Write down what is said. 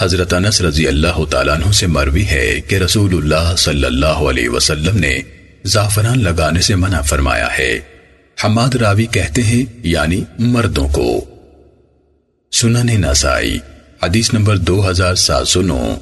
حضرت انس رضی اللہ تعالیٰ عنہ سے مروی ہے کہ رسول اللہ صلی اللہ علیہ وسلم نے زعفران لگانے سے منع فرمایا ہے۔ حماد راوی کہتے ہیں یعنی مردوں کو۔ سنن نسائی، حدیث نمبر دو ہزار سات سو نو۔